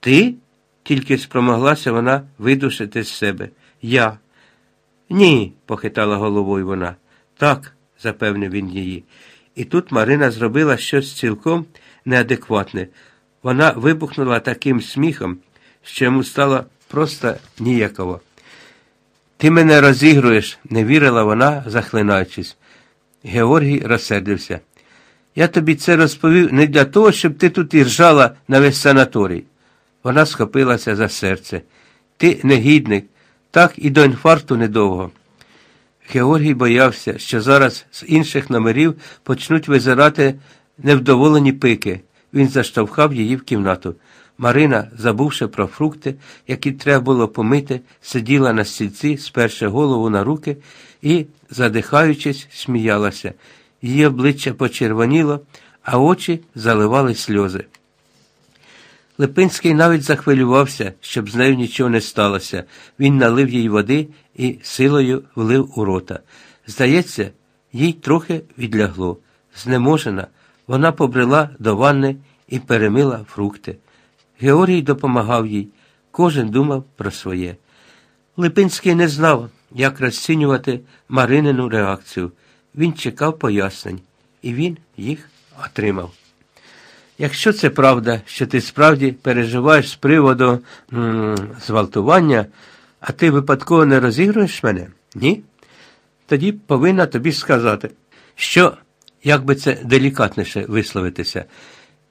Ти? тільки спромоглася вона видушити з себе. Я. Ні, похитала головою вона. Так, запевнив він її. І тут Марина зробила щось цілком неадекватне. Вона вибухнула таким сміхом, що йому стало просто ніяково. Ти мене розігруєш, не вірила вона, захлинаючись. Георгій розсердився. Я тобі це розповів не для того, щоб ти тут і ржала на весь санаторій. Вона схопилася за серце. Ти негідник, так і до інфаркту недовго. Георгій боявся, що зараз з інших номерів почнуть визирати невдоволені пики. Він заштовхав її в кімнату. Марина, забувши про фрукти, які треба було помити, сиділа на стільці, сперши голову на руки і, задихаючись, сміялася. Її обличчя почервоніло, а очі заливали сльози. Липинський навіть захвилювався, щоб з нею нічого не сталося. Він налив їй води і силою влив у рота. Здається, їй трохи відлягло. Знеможена, вона побрела до ванни і перемила фрукти. Георгій допомагав їй, кожен думав про своє. Липинський не знав, як розцінювати Маринину реакцію. Він чекав пояснень, і він їх отримав. Якщо це правда, що ти справді переживаєш з приводу зґвалтування, а ти випадково не розігруєш мене? Ні? Тоді повинна тобі сказати, що, як би це делікатніше висловитися,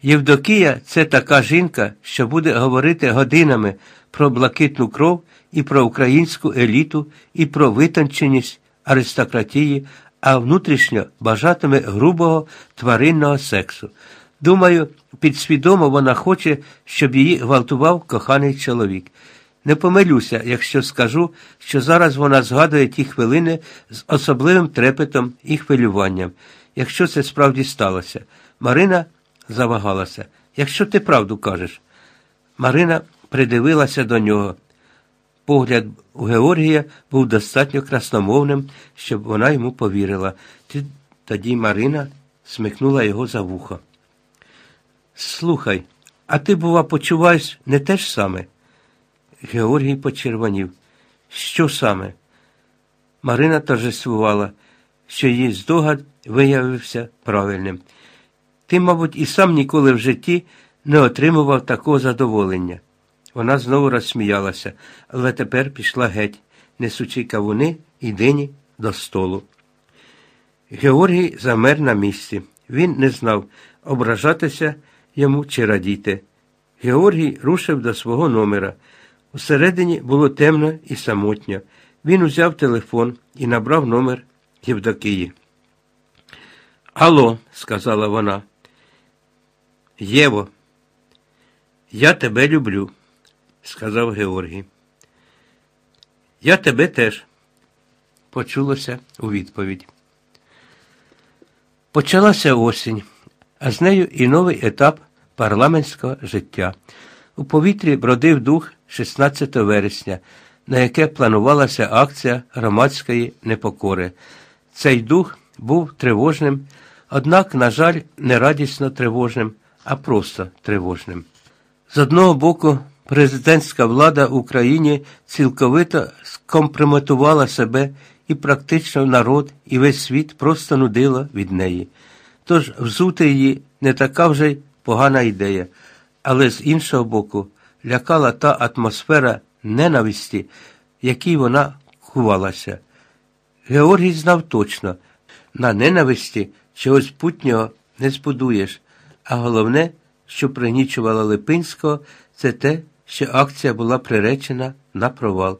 Євдокія це така жінка, що буде говорити годинами про блакитну кров і про українську еліту, і про витонченість аристократії, а внутрішньо бажатиме грубого тваринного сексу. Думаю, підсвідомо вона хоче, щоб її гвалтував коханий чоловік. Не помилюся, якщо скажу, що зараз вона згадує ті хвилини з особливим трепетом і хвилюванням, якщо це справді сталося. Марина завагалася. Якщо ти правду кажеш. Марина придивилася до нього. Погляд у Георгія був достатньо красномовним, щоб вона йому повірила. Тоді Марина смикнула його за вухо. Слухай, а ти, бува, почуваєш не те ж саме? Георгій почервонів. Що саме? Марина торжествувала, що її здогад виявився правильним. Ти, мабуть, і сам ніколи в житті не отримував такого задоволення. Вона знову розсміялася, але тепер пішла геть, несучи кавуни і дині до столу. Георгій замер на місці. Він не знав, ображатися йому чи радіти. Георгій рушив до свого номера. Усередині було темно і самотньо. Він узяв телефон і набрав номер Євдокії. Алло, сказала вона. Єво, я тебе люблю, сказав Георгій. Я тебе теж, почулося у відповідь. Почалася осінь, а з нею і новий етап парламентського життя. У повітрі бродив дух 16 вересня, на яке планувалася акція громадської непокори. Цей дух був тривожним, однак, на жаль, не радісно тривожним а просто тривожним. З одного боку, президентська влада в Україні цілковито скомпрометувала себе і практично народ, і весь світ просто нудила від неї. Тож взути її не така вже й погана ідея, але з іншого боку, лякала та атмосфера ненависті, якій вона ховалася. Георгій знав точно, на ненависті чогось путнього не збудуєш. А головне, що пригнічувало Липинського, це те, що акція була приречена на провал.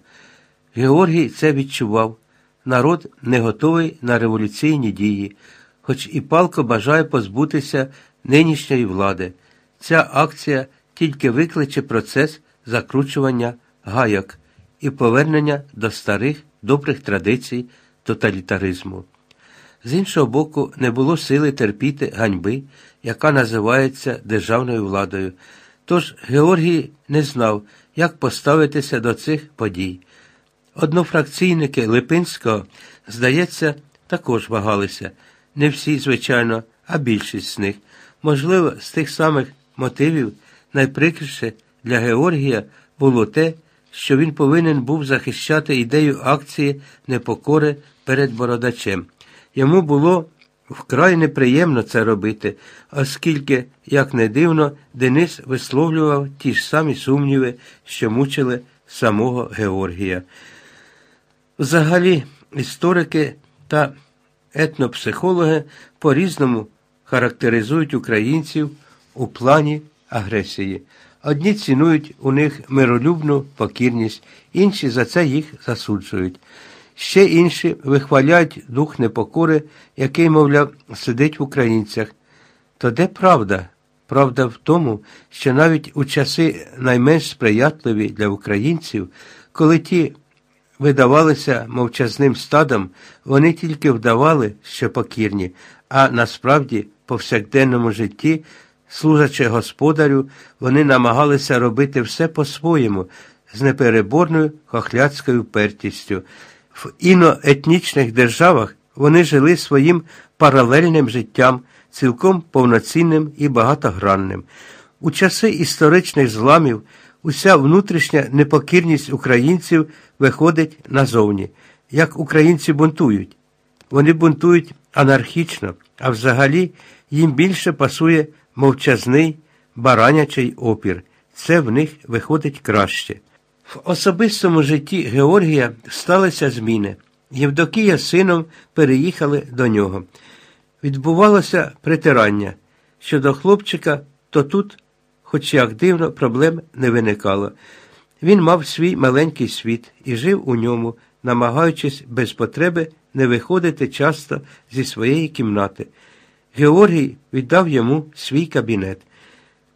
Георгій це відчував. Народ не готовий на революційні дії, хоч і палко бажає позбутися нинішньої влади. Ця акція тільки викличе процес закручування гайок і повернення до старих добрих традицій тоталітаризму. З іншого боку, не було сили терпіти ганьби, яка називається державною владою. Тож Георгій не знав, як поставитися до цих подій. Однофракційники Липинського, здається, також вагалися. Не всі, звичайно, а більшість з них. Можливо, з тих самих мотивів найприкріше, для Георгія було те, що він повинен був захищати ідею акції непокори перед бородачем. Йому було вкрай неприємно це робити, оскільки, як не дивно, Денис висловлював ті ж самі сумніви, що мучили самого Георгія. Взагалі, історики та етнопсихологи по-різному характеризують українців у плані агресії. Одні цінують у них миролюбну покірність, інші за це їх засуджують. Ще інші вихваляють дух непокори, який, мовляв, сидить в українцях. То де правда? Правда в тому, що навіть у часи найменш сприятливі для українців, коли ті видавалися мовчазним стадом, вони тільки вдавали, що покірні, а насправді, повсякденному житті, служачи господарю, вони намагалися робити все по-своєму, з непереборною хохляцькою пертістю. В іноетнічних державах вони жили своїм паралельним життям, цілком повноцінним і багатогранним. У часи історичних зламів уся внутрішня непокірність українців виходить назовні. Як українці бунтують? Вони бунтують анархічно, а взагалі їм більше пасує мовчазний баранячий опір. Це в них виходить краще. В особистому житті Георгія сталися зміни. Євдокія з сином переїхали до нього. Відбувалося притирання. Щодо хлопчика, то тут, хоч як дивно, проблем не виникало. Він мав свій маленький світ і жив у ньому, намагаючись без потреби не виходити часто зі своєї кімнати. Георгій віддав йому свій кабінет.